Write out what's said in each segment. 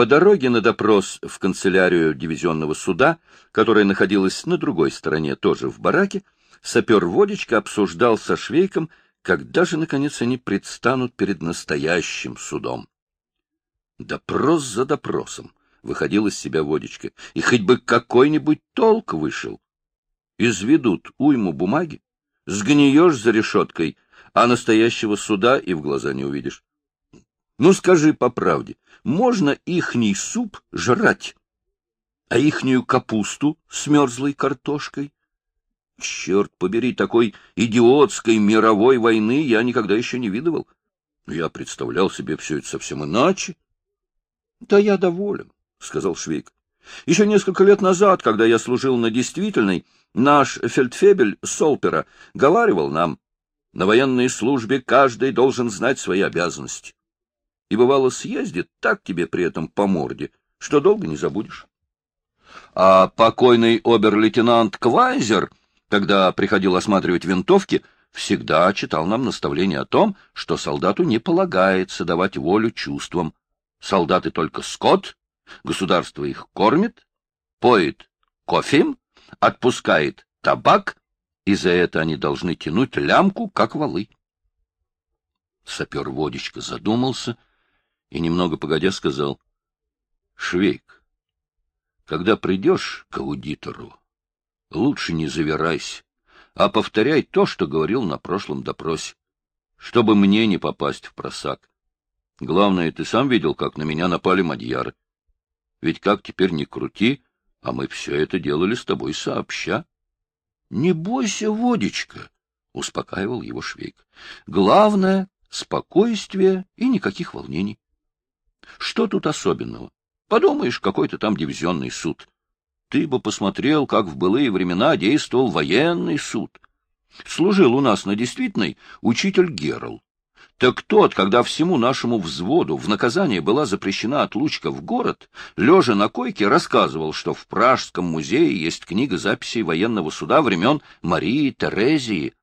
По дороге на допрос в канцелярию дивизионного суда, которая находилась на другой стороне, тоже в бараке, сапер Водичка обсуждал со Швейком, когда же, наконец, они предстанут перед настоящим судом. Допрос за допросом выходил из себя Водичка, и хоть бы какой-нибудь толк вышел. Изведут уйму бумаги, сгниешь за решеткой, а настоящего суда и в глаза не увидишь. Ну, скажи по правде, можно ихний суп жрать, а ихнюю капусту с мерзлой картошкой? Черт побери, такой идиотской мировой войны я никогда еще не видывал. Я представлял себе все это совсем иначе. — Да я доволен, — сказал Швейк. — Еще несколько лет назад, когда я служил на действительной, наш фельдфебель Солпера говаривал нам, на военной службе каждый должен знать свои обязанности и, бывало, съездит так тебе при этом по морде, что долго не забудешь. А покойный обер-лейтенант Квайзер, когда приходил осматривать винтовки, всегда читал нам наставление о том, что солдату не полагается давать волю чувствам. Солдаты только скот, государство их кормит, поет кофем, отпускает табак, и за это они должны тянуть лямку, как валы. Сапер Водичка задумался — и, немного погодя, сказал, — Швейк, когда придешь к аудитору, лучше не завирайся, а повторяй то, что говорил на прошлом допросе, чтобы мне не попасть в просак. Главное, ты сам видел, как на меня напали мадьяры. Ведь как теперь не крути, а мы все это делали с тобой сообща. — Не бойся, водичка, — успокаивал его Швейк. — Главное — спокойствие и никаких волнений. Что тут особенного? Подумаешь, какой-то там дивизионный суд. Ты бы посмотрел, как в былые времена действовал военный суд. Служил у нас на действительной учитель Герл. Так тот, когда всему нашему взводу в наказание была запрещена отлучка в город, лежа на койке, рассказывал, что в Пражском музее есть книга записей военного суда времен Марии Терезии.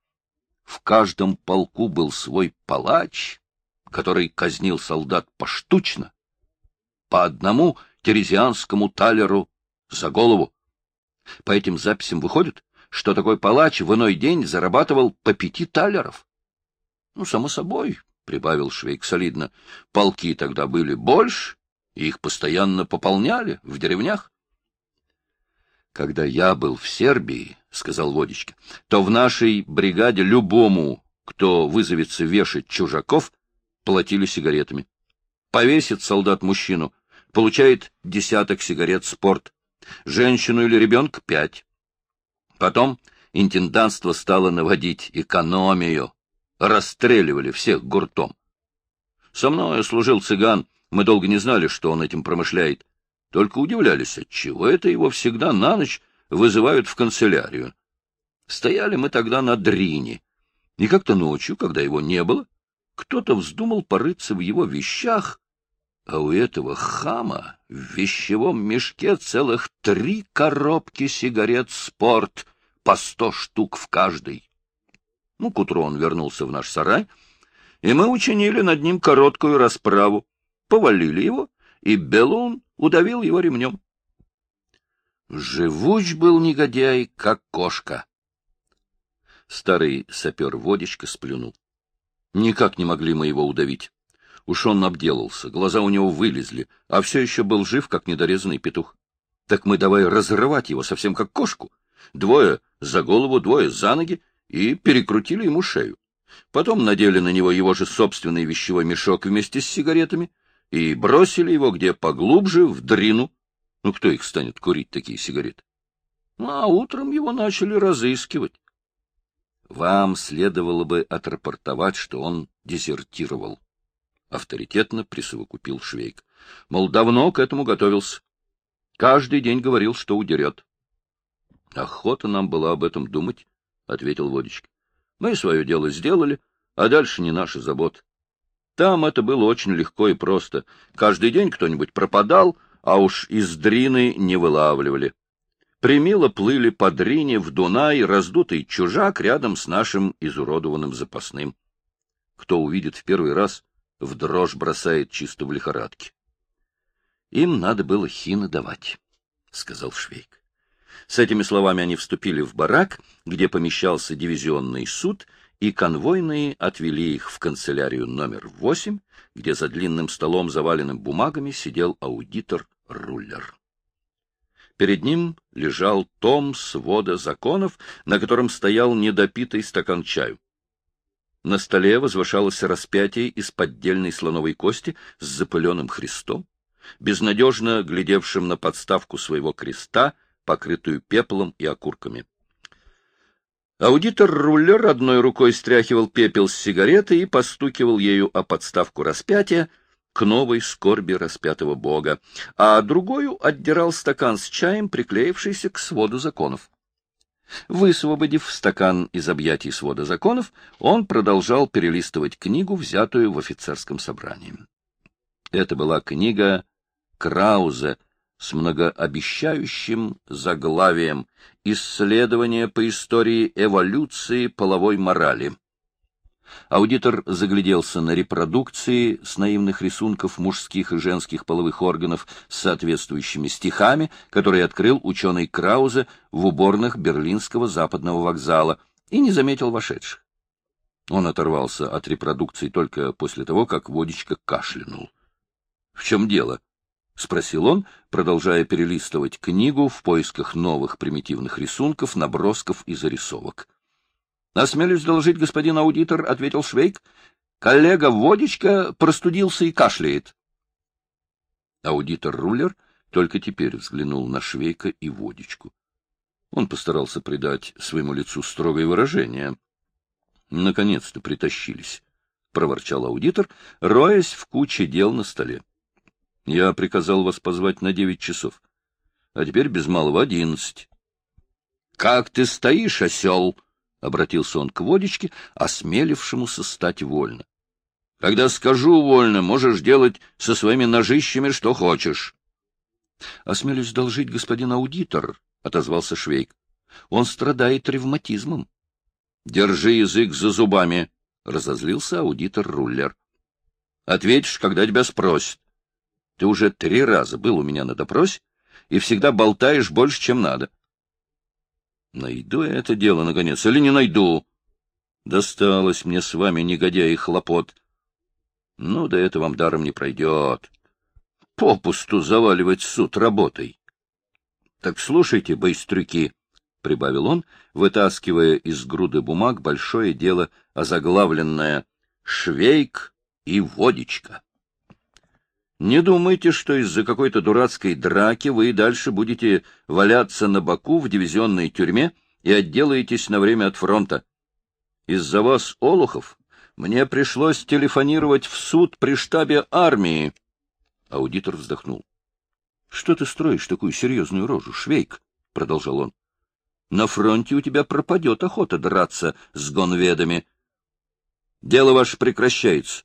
В каждом полку был свой палач, который казнил солдат поштучно, по одному терезианскому талеру за голову. По этим записям выходит, что такой палач в иной день зарабатывал по пяти талеров. Ну, само собой, — прибавил Швейк солидно, — полки тогда были больше, и их постоянно пополняли в деревнях. Когда я был в Сербии, — сказал Водичка, — то в нашей бригаде любому, кто вызовется вешать чужаков, платили сигаретами. Повесит солдат мужчину, получает десяток сигарет «Спорт», женщину или ребенка — пять. Потом интендантство стало наводить экономию, расстреливали всех гуртом. Со мной служил цыган, мы долго не знали, что он этим промышляет, только удивлялись, отчего это его всегда на ночь вызывают в канцелярию. Стояли мы тогда на дрине, и как-то ночью, когда его не было, кто-то вздумал порыться в его вещах, а у этого хама в вещевом мешке целых три коробки сигарет «Спорт» по сто штук в каждой. Ну, к утру он вернулся в наш сарай, и мы учинили над ним короткую расправу, повалили его, и Белун удавил его ремнем. Живуч был негодяй, как кошка. Старый сапер Водичка сплюнул. Никак не могли мы его удавить. Уж он обделался, глаза у него вылезли, а все еще был жив, как недорезанный петух. Так мы давай разрывать его совсем как кошку. Двое за голову, двое за ноги, и перекрутили ему шею. Потом надели на него его же собственный вещевой мешок вместе с сигаретами и бросили его где поглубже, в дрину. Ну, кто их станет курить, такие сигареты? Ну, а утром его начали разыскивать. Вам следовало бы отрапортовать, что он дезертировал. Авторитетно присовокупил Швейк. Мол, давно к этому готовился. Каждый день говорил, что удерет. — Охота нам была об этом думать, — ответил Водичка. — Мы свое дело сделали, а дальше не наша забота. Там это было очень легко и просто. Каждый день кто-нибудь пропадал, а уж из дрины не вылавливали примило плыли по дрине в Дунай раздутый чужак рядом с нашим изуродованным запасным. Кто увидит в первый раз, в дрожь бросает чисто в лихорадке. Им надо было хина давать, — сказал Швейк. С этими словами они вступили в барак, где помещался дивизионный суд, и конвойные отвели их в канцелярию номер восемь, где за длинным столом, заваленным бумагами, сидел аудитор-рулер. Перед ним лежал том свода законов, на котором стоял недопитый стакан чаю. На столе возвышалось распятие из поддельной слоновой кости с запыленным Христом, безнадежно глядевшим на подставку своего креста, покрытую пеплом и окурками. Аудитор-рулер одной рукой стряхивал пепел с сигареты и постукивал ею о подставку распятия к новой скорби распятого бога, а другую отдирал стакан с чаем, приклеившийся к своду законов. Высвободив стакан из объятий свода законов, он продолжал перелистывать книгу, взятую в офицерском собрании. Это была книга Краузе с многообещающим заглавием «Исследование по истории эволюции половой морали». Аудитор загляделся на репродукции с наивных рисунков мужских и женских половых органов с соответствующими стихами, которые открыл ученый Краузе в уборных Берлинского западного вокзала, и не заметил вошедших. Он оторвался от репродукции только после того, как водичка кашлянул. — В чем дело? — спросил он, продолжая перелистывать книгу в поисках новых примитивных рисунков, набросков и зарисовок. — Осмелюсь доложить, господин аудитор, — ответил Швейк. — Коллега Водичка простудился и кашляет. Аудитор-рулер только теперь взглянул на Швейка и Водичку. Он постарался придать своему лицу строгое выражение. — Наконец-то притащились, — проворчал аудитор, роясь в куче дел на столе. Я приказал вас позвать на девять часов, а теперь без малого одиннадцать. — Как ты стоишь, осел? — обратился он к водичке, осмелившемуся стать вольно. — Когда скажу вольно, можешь делать со своими ножищами что хочешь. — Осмелюсь должить господин аудитор, — отозвался Швейк. — Он страдает ревматизмом. — Держи язык за зубами, — разозлился аудитор-рулер. — Ответишь, когда тебя спросят. Ты уже три раза был у меня на допросе и всегда болтаешь больше, чем надо. Найду я это дело, наконец, или не найду? Досталось мне с вами, негодяй, хлопот. Ну, да это вам даром не пройдет. Попусту заваливать суд работой. Так слушайте, быстрюки, — прибавил он, вытаскивая из груды бумаг большое дело, озаглавленное «Швейк и водичка». Не думайте, что из-за какой-то дурацкой драки вы и дальше будете валяться на боку в дивизионной тюрьме и отделаетесь на время от фронта. Из-за вас, Олухов, мне пришлось телефонировать в суд при штабе армии. Аудитор вздохнул. — Что ты строишь такую серьезную рожу, Швейк? — продолжал он. — На фронте у тебя пропадет охота драться с гонведами. Дело ваше прекращается.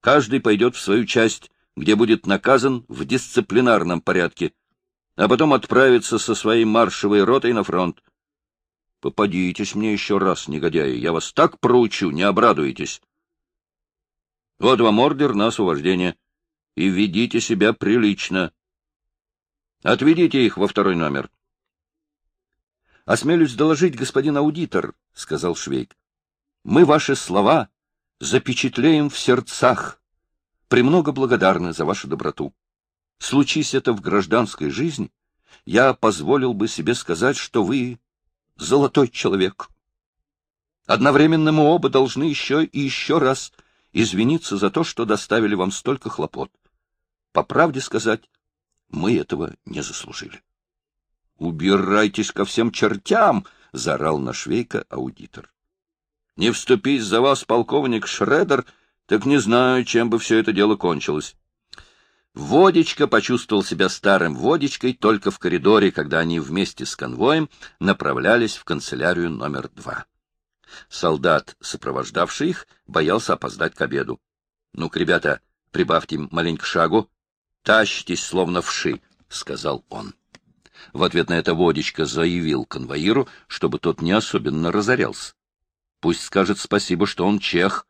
Каждый пойдет в свою часть, где будет наказан в дисциплинарном порядке, а потом отправится со своей маршевой ротой на фронт. Попадитесь мне еще раз, негодяи, я вас так проучу, не обрадуетесь. Вот вам ордер на освобождение, и ведите себя прилично. Отведите их во второй номер. — Осмелюсь доложить, господин аудитор, — сказал Швейк. — Мы ваши слова запечатлеем в сердцах премного благодарны за вашу доброту. Случись это в гражданской жизни, я позволил бы себе сказать, что вы золотой человек. Одновременно мы оба должны еще и еще раз извиниться за то, что доставили вам столько хлопот. По правде сказать, мы этого не заслужили. — Убирайтесь ко всем чертям! — заорал на швейка аудитор. — Не вступись за вас, полковник Шредер, — так не знаю, чем бы все это дело кончилось. Водечка почувствовал себя старым водечкой только в коридоре, когда они вместе с конвоем направлялись в канцелярию номер два. Солдат, сопровождавший их, боялся опоздать к обеду. — Ну-ка, ребята, прибавьте маленько шагу. Тащитесь, словно вши, — сказал он. В ответ на это Водечка заявил конвоиру, чтобы тот не особенно разорялся. Пусть скажет спасибо, что он чех,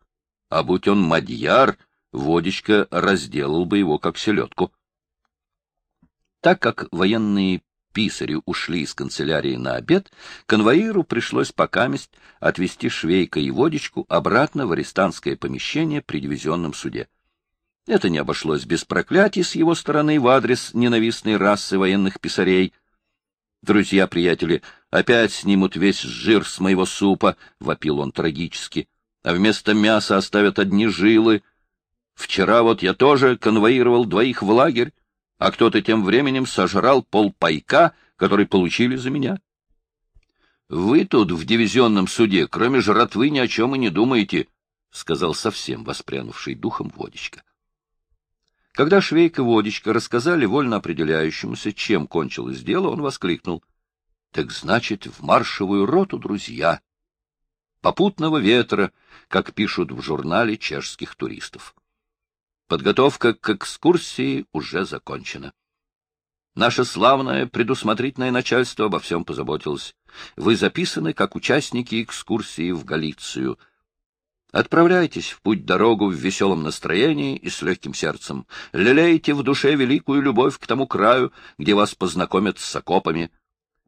а будь он мадьяр, водичка разделал бы его как селедку. Так как военные писари ушли из канцелярии на обед, конвоиру пришлось покаместь отвезти Швейка и Водичку обратно в арестантское помещение при дивизионном суде. Это не обошлось без проклятий с его стороны в адрес ненавистной расы военных писарей. «Друзья-приятели, опять снимут весь жир с моего супа», — вопил он трагически, — «а вместо мяса оставят одни жилы. Вчера вот я тоже конвоировал двоих в лагерь, а кто-то тем временем сожрал полпайка, который получили за меня. Вы тут в дивизионном суде, кроме жратвы, ни о чем и не думаете, — сказал совсем воспрянувший духом Водичка. Когда Швейк и Водичка рассказали вольно определяющемуся, чем кончилось дело, он воскликнул. — Так значит, в маршевую роту, друзья! Попутного ветра, как пишут в журнале чешских туристов. Подготовка к экскурсии уже закончена. Наше славное предусмотрительное начальство обо всем позаботилось. Вы записаны как участники экскурсии в Галицию. Отправляйтесь в путь-дорогу в веселом настроении и с легким сердцем. Лелейте в душе великую любовь к тому краю, где вас познакомят с окопами.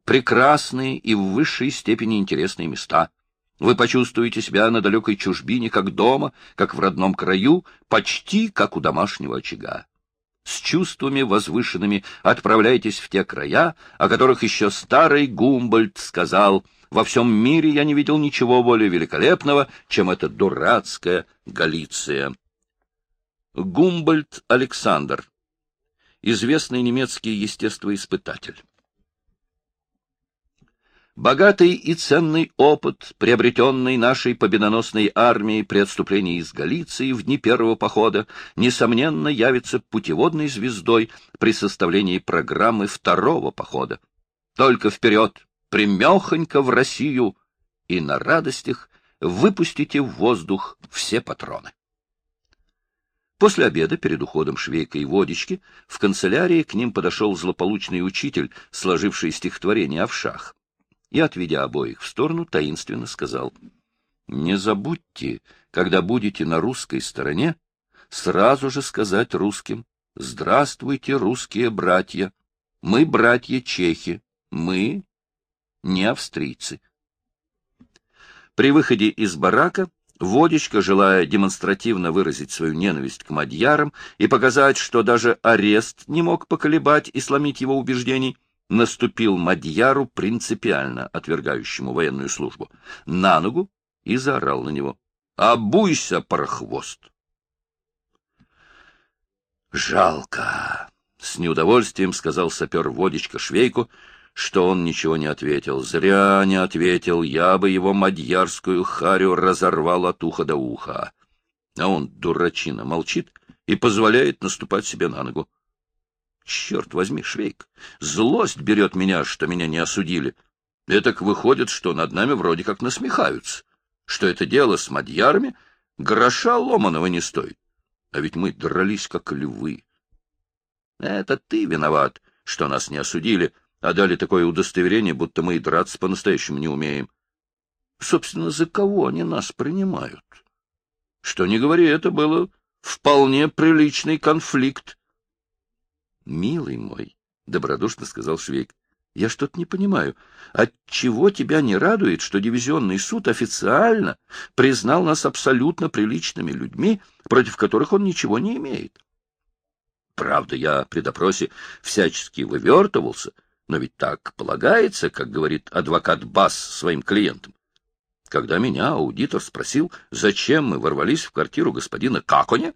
Прекрасные и в высшей степени интересные места — вы почувствуете себя на далекой чужбине, как дома, как в родном краю, почти как у домашнего очага. С чувствами возвышенными отправляйтесь в те края, о которых еще старый Гумбольд сказал «Во всем мире я не видел ничего более великолепного, чем эта дурацкая Галиция». Гумбольд Александр, известный немецкий естествоиспытатель. Богатый и ценный опыт, приобретенный нашей победоносной армией при отступлении из Галиции в дни первого похода, несомненно явится путеводной звездой при составлении программы второго похода. Только вперед, примехонько в Россию, и на радостях выпустите в воздух все патроны. После обеда, перед уходом Швейка и Водички, в канцелярии к ним подошел злополучный учитель, сложивший стихотворение о вшах и, отведя обоих в сторону, таинственно сказал, «Не забудьте, когда будете на русской стороне, сразу же сказать русским, «Здравствуйте, русские братья! Мы братья-чехи, мы не австрийцы». При выходе из барака Водичка, желая демонстративно выразить свою ненависть к мадьярам и показать, что даже арест не мог поколебать и сломить его убеждений, наступил Мадьяру, принципиально отвергающему военную службу, на ногу и заорал на него. «Обуйся, парохвост!» «Жалко!» — с неудовольствием сказал сапер Водичка Швейку, что он ничего не ответил. Зря не ответил, я бы его мадьярскую харю разорвал от уха до уха. А он, дурачина, молчит и позволяет наступать себе на ногу. Черт возьми, Швейк, злость берет меня, что меня не осудили. Этак выходит, что над нами вроде как насмехаются, что это дело с мадьярами гроша ломаного не стоит. А ведь мы дрались, как львы. Это ты виноват, что нас не осудили, а дали такое удостоверение, будто мы и драться по-настоящему не умеем. Собственно, за кого они нас принимают? Что не говори, это было вполне приличный конфликт. Милый мой, — добродушно сказал Швейк, — я что-то не понимаю. Отчего тебя не радует, что дивизионный суд официально признал нас абсолютно приличными людьми, против которых он ничего не имеет? Правда, я при допросе всячески вывертывался, но ведь так полагается, как говорит адвокат Бас своим клиентам. Когда меня аудитор спросил, зачем мы ворвались в квартиру господина Каконя,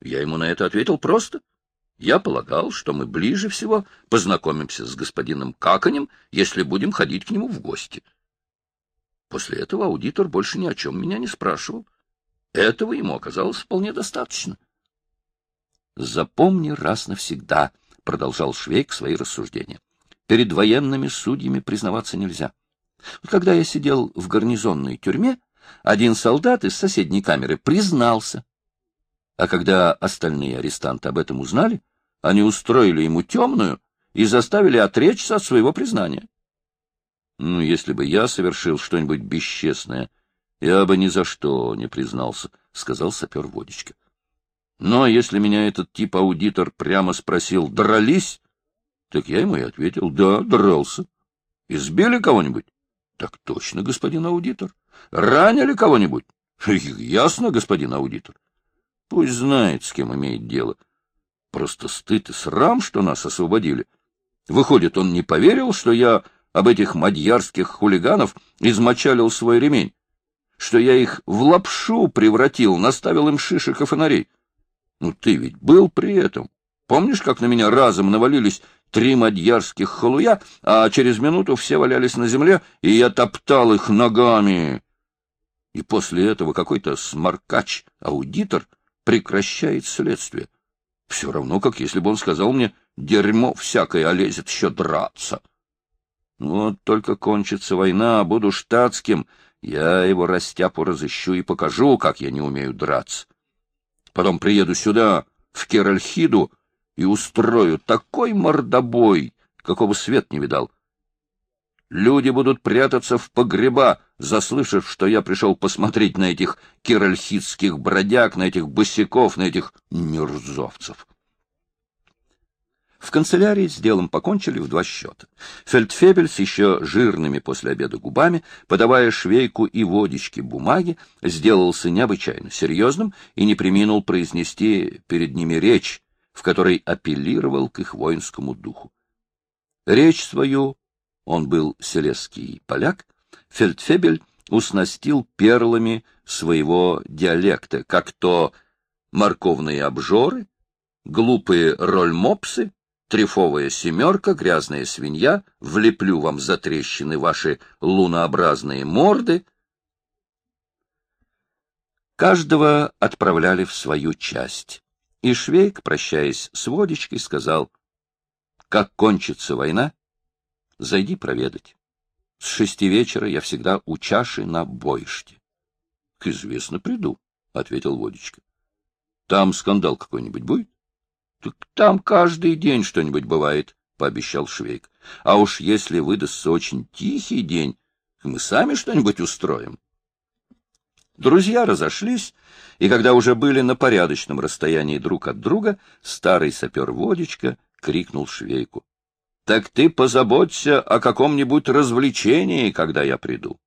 я ему на это ответил просто — я полагал, что мы ближе всего познакомимся с господином Каканем, если будем ходить к нему в гости. После этого аудитор больше ни о чем меня не спрашивал. Этого ему оказалось вполне достаточно. «Запомни раз навсегда», — продолжал Швейк свои рассуждения. «Перед военными судьями признаваться нельзя. Когда я сидел в гарнизонной тюрьме, один солдат из соседней камеры признался. А когда остальные арестанты об этом узнали, они устроили ему темную и заставили отречься от своего признания. Ну, если бы я совершил что-нибудь бесчестное, я бы ни за что не признался, — сказал сапер Водичка. Но если меня этот тип аудитор прямо спросил, дрались, Так я ему и ответил, да, дрался. Избили кого-нибудь? Так точно, господин аудитор. Ранили кого-нибудь? Ясно, господин аудитор. Пусть знает, с кем имеет дело. Просто стыд и срам, что нас освободили. Выходит, он не поверил, что я об этих мадьярских хулиганов измочалил свой ремень, что я их в лапшу превратил, наставил им шишек и фонарей. Ну, ты ведь был при этом. Помнишь, как на меня разом навалились три мадьярских халуя, а через минуту все валялись на земле, и я топтал их ногами? И после этого какой-то сморкач-аудитор прекращает следствие. Все равно, как если бы он сказал мне, дерьмо всякое, а лезет еще драться. Вот только кончится война, буду штатским, я его растяпу разыщу и покажу, как я не умею драться. Потом приеду сюда, в Керальхиду, и устрою такой мордобой, какого свет не видал. Люди будут прятаться в погреба, заслышав, что я пришел посмотреть на этих киральхидских бродяг, на этих босиков, на этих мерзовцев. В канцелярии с делом покончили в два счета. Фельдфебель с еще жирными после обеда губами, подавая швейку и водички бумаги, сделался необычайно серьезным и не приминул произнести перед ними речь, в которой апеллировал к их воинскому духу. Речь свою он был селезский поляк, Фельдфебель уснастил перлами своего диалекта, как то морковные обжоры, глупые рольмопсы, трефовая семерка, грязная свинья, влеплю вам за трещины ваши лунообразные морды. Каждого отправляли в свою часть, и Швейк, прощаясь с водичкой, сказал, «Как кончится война, Зайди проведать. С шести вечера я всегда у чаши на боиште. — К известно приду, — ответил Водечка. — Там скандал какой-нибудь будет? — Так там каждый день что-нибудь бывает, — пообещал Швейк. — А уж если выдастся очень тихий день, мы сами что-нибудь устроим. Друзья разошлись, и когда уже были на порядочном расстоянии друг от друга, старый сапер Водечка крикнул Швейку. Так ты позаботься о каком-нибудь развлечении, когда я приду.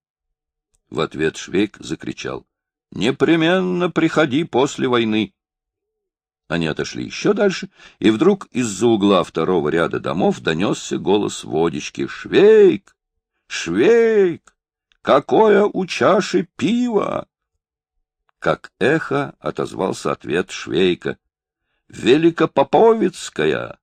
В ответ Швейк закричал. — Непременно приходи после войны. Они отошли еще дальше, и вдруг из-за угла второго ряда домов донесся голос водички. — Швейк! Швейк! Какое у чаши пиво! Как эхо отозвался ответ Швейка. — Великопоповицкая! —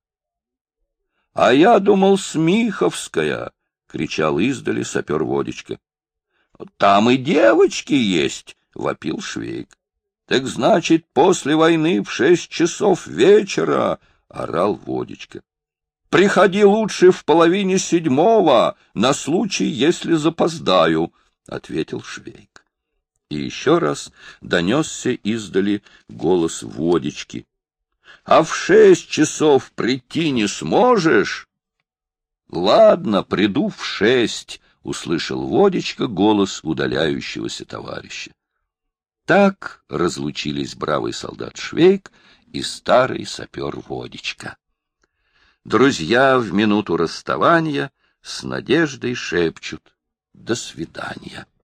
А я думал, Смиховская! — кричал издали сапер Водичка. — Там и девочки есть! — вопил Швейк. — Так значит, после войны в шесть часов вечера! — орал Водичка. — Приходи лучше в половине седьмого, на случай, если запоздаю, — ответил Швейк. И еще раз донесся издали голос Водички а в шесть часов прийти не сможешь? — Ладно, приду в шесть, — услышал Водечка голос удаляющегося товарища. Так разлучились бравый солдат Швейк и старый сапер Водечка. Друзья в минуту расставания с надеждой шепчут «До свидания».